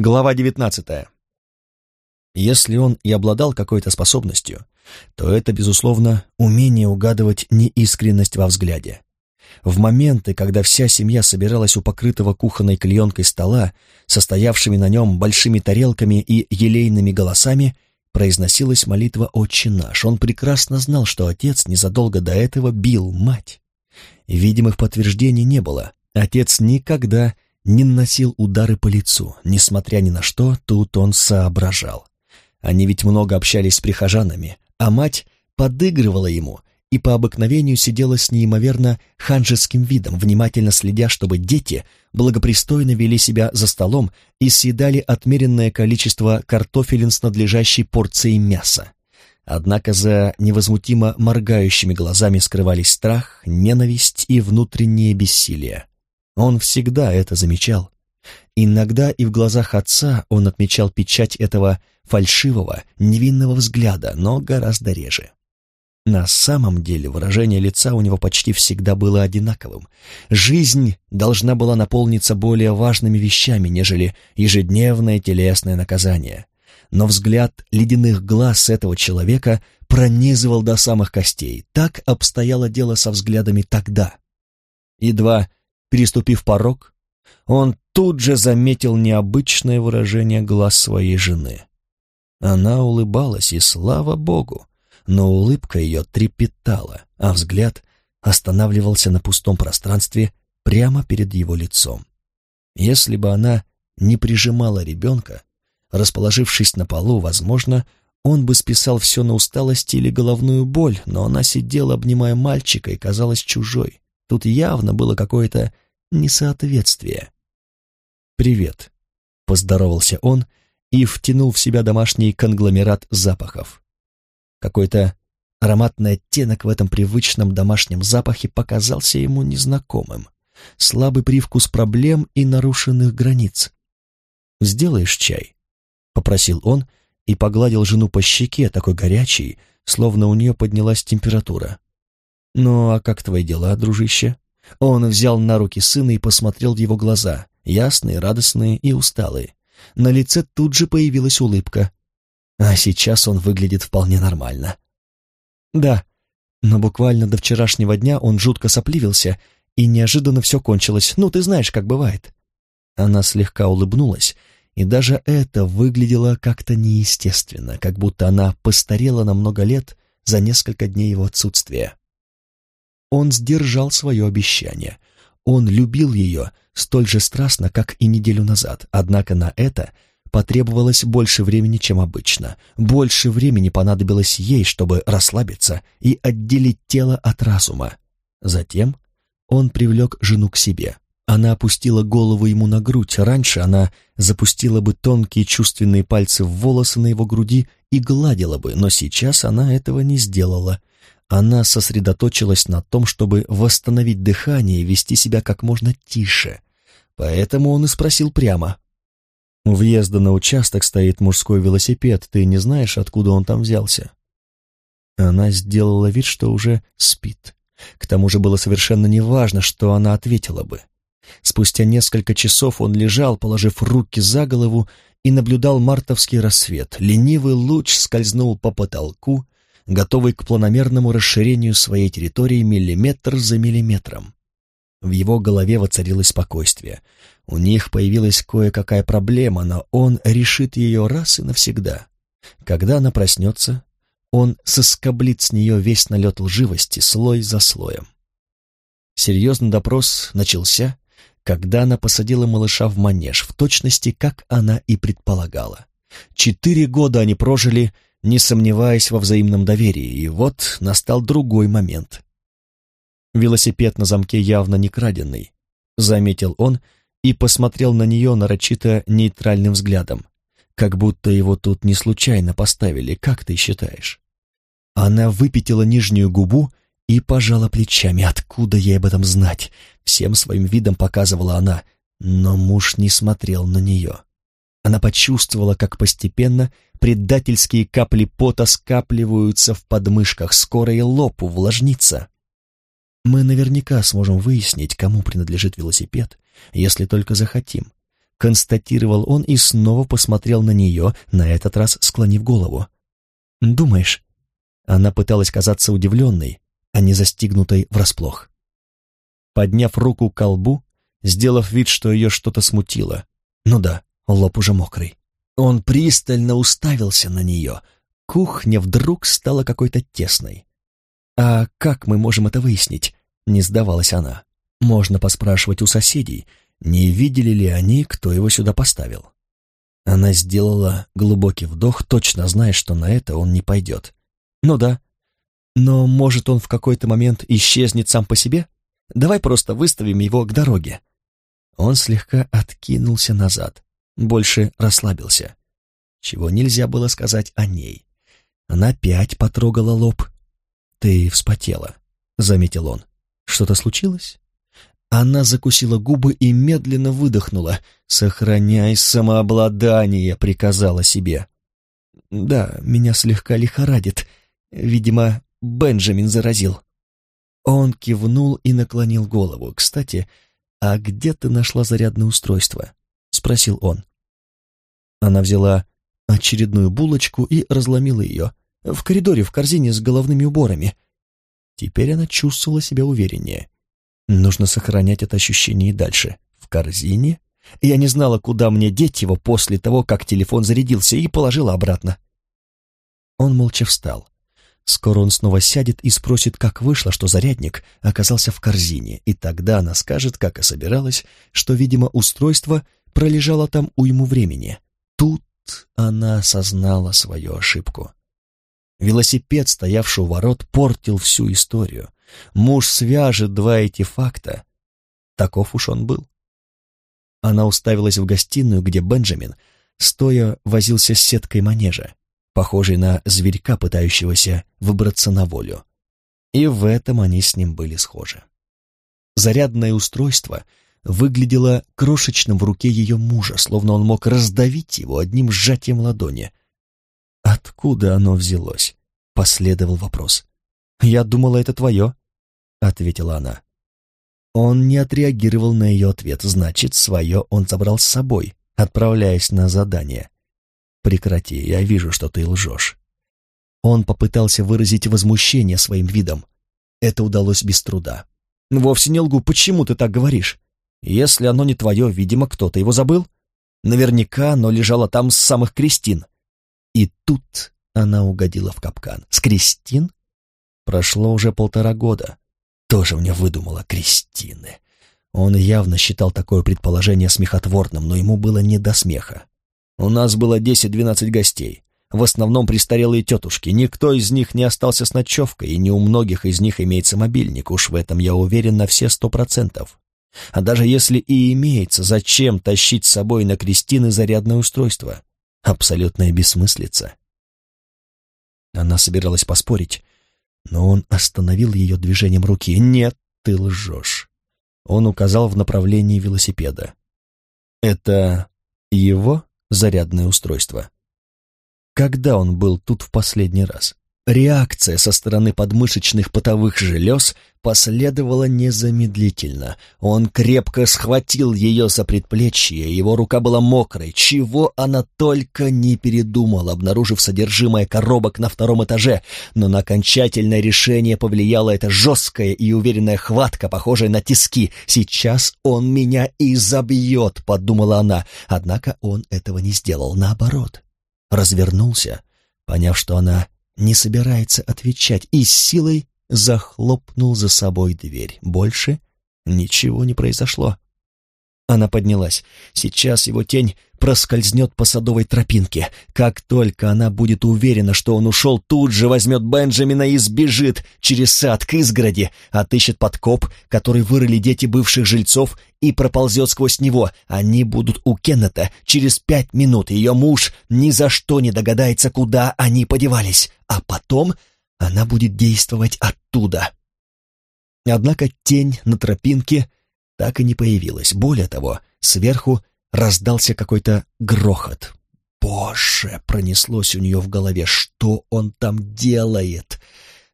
Глава 19. Если он и обладал какой-то способностью, то это, безусловно, умение угадывать неискренность во взгляде. В моменты, когда вся семья собиралась у покрытого кухонной клеенкой стола, состоявшими на нем большими тарелками и елейными голосами, произносилась молитва «Отче наш». Он прекрасно знал, что отец незадолго до этого бил мать. Видимых подтверждений не было. Отец никогда не наносил удары по лицу. Несмотря ни на что, тут он соображал. Они ведь много общались с прихожанами, а мать подыгрывала ему и по обыкновению сидела с неимоверно ханжеским видом, внимательно следя, чтобы дети благопристойно вели себя за столом и съедали отмеренное количество картофелин с надлежащей порцией мяса. Однако за невозмутимо моргающими глазами скрывались страх, ненависть и внутреннее бессилие. Он всегда это замечал. Иногда и в глазах отца он отмечал печать этого фальшивого, невинного взгляда, но гораздо реже. На самом деле выражение лица у него почти всегда было одинаковым. Жизнь должна была наполниться более важными вещами, нежели ежедневное телесное наказание. Но взгляд ледяных глаз этого человека пронизывал до самых костей. Так обстояло дело со взглядами тогда. Едва Переступив порог, он тут же заметил необычное выражение глаз своей жены. Она улыбалась, и слава богу, но улыбка ее трепетала, а взгляд останавливался на пустом пространстве прямо перед его лицом. Если бы она не прижимала ребенка, расположившись на полу, возможно, он бы списал все на усталость или головную боль, но она сидела, обнимая мальчика, и казалась чужой. Тут явно было какое-то несоответствие. «Привет», — поздоровался он и втянул в себя домашний конгломерат запахов. Какой-то ароматный оттенок в этом привычном домашнем запахе показался ему незнакомым. Слабый привкус проблем и нарушенных границ. «Сделаешь чай?» — попросил он и погладил жену по щеке, такой горячей, словно у нее поднялась температура. «Ну, а как твои дела, дружище?» Он взял на руки сына и посмотрел в его глаза, ясные, радостные и усталые. На лице тут же появилась улыбка. А сейчас он выглядит вполне нормально. Да, но буквально до вчерашнего дня он жутко сопливился, и неожиданно все кончилось. Ну, ты знаешь, как бывает. Она слегка улыбнулась, и даже это выглядело как-то неестественно, как будто она постарела на много лет за несколько дней его отсутствия. Он сдержал свое обещание. Он любил ее столь же страстно, как и неделю назад, однако на это потребовалось больше времени, чем обычно. Больше времени понадобилось ей, чтобы расслабиться и отделить тело от разума. Затем он привлек жену к себе. Она опустила голову ему на грудь. Раньше она запустила бы тонкие чувственные пальцы в волосы на его груди и гладила бы, но сейчас она этого не сделала. Она сосредоточилась на том, чтобы восстановить дыхание и вести себя как можно тише. Поэтому он и спросил прямо. «У въезда на участок стоит мужской велосипед. Ты не знаешь, откуда он там взялся?» Она сделала вид, что уже спит. К тому же было совершенно неважно, что она ответила бы. Спустя несколько часов он лежал, положив руки за голову, и наблюдал мартовский рассвет. Ленивый луч скользнул по потолку, готовый к планомерному расширению своей территории миллиметр за миллиметром. В его голове воцарилось спокойствие. У них появилась кое-какая проблема, но он решит ее раз и навсегда. Когда она проснется, он соскоблит с нее весь налет лживости слой за слоем. Серьезный допрос начался, когда она посадила малыша в манеж, в точности, как она и предполагала. Четыре года они прожили не сомневаясь во взаимном доверии, и вот настал другой момент. Велосипед на замке явно не краденный, заметил он и посмотрел на нее нарочито нейтральным взглядом, как будто его тут не случайно поставили, как ты считаешь? Она выпятила нижнюю губу и пожала плечами. Откуда ей об этом знать? Всем своим видом показывала она, но муж не смотрел на нее. Она почувствовала, как постепенно предательские капли пота скапливаются в подмышках, скоро и лоб увлажнится. Мы наверняка сможем выяснить, кому принадлежит велосипед, если только захотим. констатировал он и снова посмотрел на нее, на этот раз склонив голову. «Думаешь?» Она пыталась казаться удивленной, а не застигнутой врасплох. Подняв руку к колбу, сделав вид, что ее что-то смутило. Ну да, лоб уже мокрый. Он пристально уставился на нее. Кухня вдруг стала какой-то тесной. «А как мы можем это выяснить?» — не сдавалась она. «Можно поспрашивать у соседей, не видели ли они, кто его сюда поставил. Она сделала глубокий вдох, точно зная, что на это он не пойдет. Ну да. Но может он в какой-то момент исчезнет сам по себе? Давай просто выставим его к дороге. Он слегка откинулся назад, больше расслабился. Чего нельзя было сказать о ней. Она опять потрогала лоб. «Ты вспотела», — заметил он. «Что-то случилось?» Она закусила губы и медленно выдохнула. «Сохраняй самообладание», — приказала себе. «Да, меня слегка лихорадит. Видимо, Бенджамин заразил». Он кивнул и наклонил голову. «Кстати, а где ты нашла зарядное устройство?» — спросил он. Она взяла очередную булочку и разломила ее. В коридоре в корзине с головными уборами. Теперь она чувствовала себя увереннее. Нужно сохранять это ощущение и дальше. В корзине? Я не знала, куда мне деть его после того, как телефон зарядился, и положила обратно. Он молча встал. Скоро он снова сядет и спросит, как вышло, что зарядник оказался в корзине, и тогда она скажет, как и собиралась, что, видимо, устройство пролежало там уйму времени. Тут она осознала свою ошибку. Велосипед, стоявший у ворот, портил всю историю. Муж свяжет два эти факта. Таков уж он был. Она уставилась в гостиную, где Бенджамин, стоя, возился с сеткой манежа, похожей на зверька, пытающегося выбраться на волю. И в этом они с ним были схожи. Зарядное устройство выглядело крошечным в руке ее мужа, словно он мог раздавить его одним сжатием ладони. «Откуда оно взялось?» — последовал вопрос. «Я думала, это твое», — ответила она. Он не отреагировал на ее ответ, значит, свое он забрал с собой, отправляясь на задание. «Прекрати, я вижу, что ты лжешь». Он попытался выразить возмущение своим видом. Это удалось без труда. «Вовсе не лгу, почему ты так говоришь? Если оно не твое, видимо, кто-то его забыл. Наверняка оно лежало там с самых крестин». И тут она угодила в капкан. «С крестин?» Прошло уже полтора года. Тоже мне выдумала Кристины. Он явно считал такое предположение смехотворным, но ему было не до смеха. У нас было десять-двенадцать гостей. В основном престарелые тетушки. Никто из них не остался с ночевкой, и не у многих из них имеется мобильник. Уж в этом я уверен на все сто процентов. А даже если и имеется, зачем тащить с собой на Кристины зарядное устройство? Абсолютная бессмыслица. Она собиралась поспорить, но он остановил ее движением руки. «Нет, ты лжешь». Он указал в направлении велосипеда. «Это его зарядное устройство?» Когда он был тут в последний раз? Реакция со стороны подмышечных потовых желез последовала незамедлительно. Он крепко схватил ее за предплечье, его рука была мокрой, чего она только не передумала, обнаружив содержимое коробок на втором этаже, но на окончательное решение повлияла эта жесткая и уверенная хватка, похожая на тиски. «Сейчас он меня и забьет», — подумала она, однако он этого не сделал, наоборот. Развернулся, поняв, что она не собирается отвечать, и с силой захлопнул за собой дверь. Больше ничего не произошло. Она поднялась. Сейчас его тень проскользнет по садовой тропинке. Как только она будет уверена, что он ушел, тут же возьмет Бенджамина и сбежит через сад к изгороди, отыщет подкоп, который вырыли дети бывших жильцов, и проползет сквозь него. Они будут у Кеннета через пять минут. Ее муж ни за что не догадается, куда они подевались. А потом она будет действовать оттуда. Однако тень на тропинке так и не появилась. Более того, сверху раздался какой-то грохот. «Боже!» — пронеслось у нее в голове. «Что он там делает?»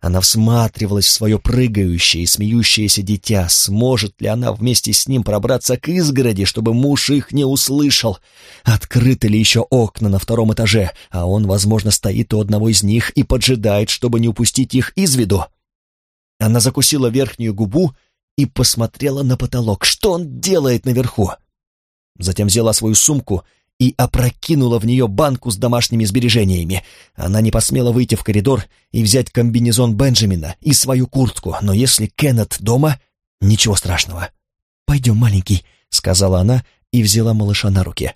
Она всматривалась в свое прыгающее и смеющееся дитя. Сможет ли она вместе с ним пробраться к изгороди, чтобы муж их не услышал? Открыты ли еще окна на втором этаже, а он, возможно, стоит у одного из них и поджидает, чтобы не упустить их из виду? Она закусила верхнюю губу и посмотрела на потолок. Что он делает наверху? Затем взяла свою сумку и опрокинула в нее банку с домашними сбережениями. Она не посмела выйти в коридор и взять комбинезон Бенджамина и свою куртку, но если Кеннет дома, ничего страшного. «Пойдем, маленький», — сказала она и взяла малыша на руки.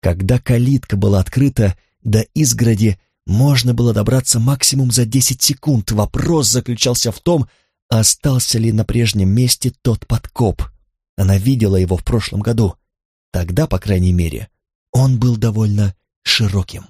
Когда калитка была открыта, до изгороди можно было добраться максимум за десять секунд. Вопрос заключался в том, остался ли на прежнем месте тот подкоп. Она видела его в прошлом году. Тогда, по крайней мере, он был довольно широким.